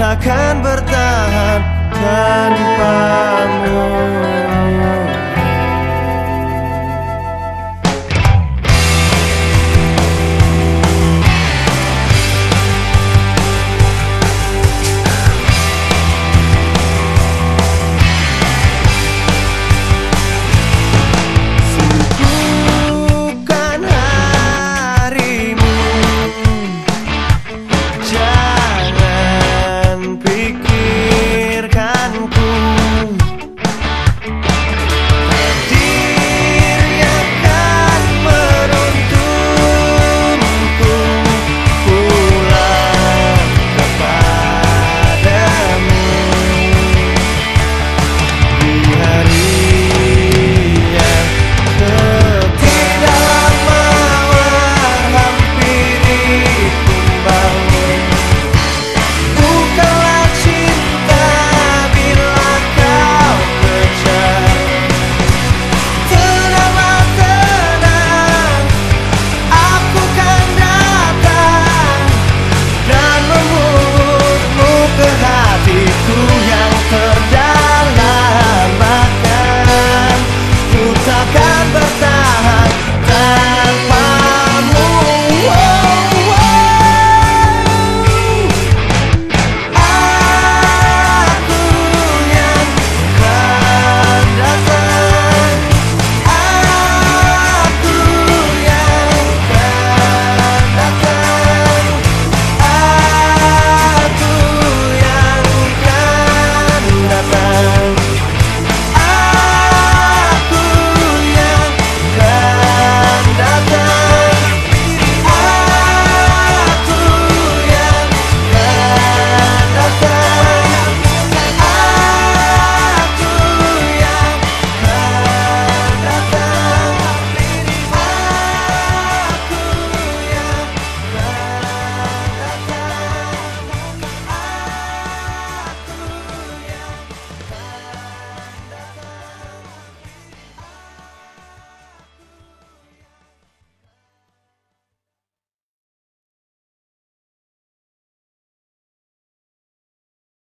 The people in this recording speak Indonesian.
takkan bertahan tanpamu